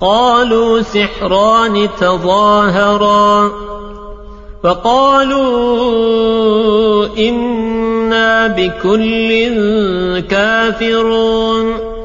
قالوا سحران تظاهرا فقالوا إنا بكل كافرون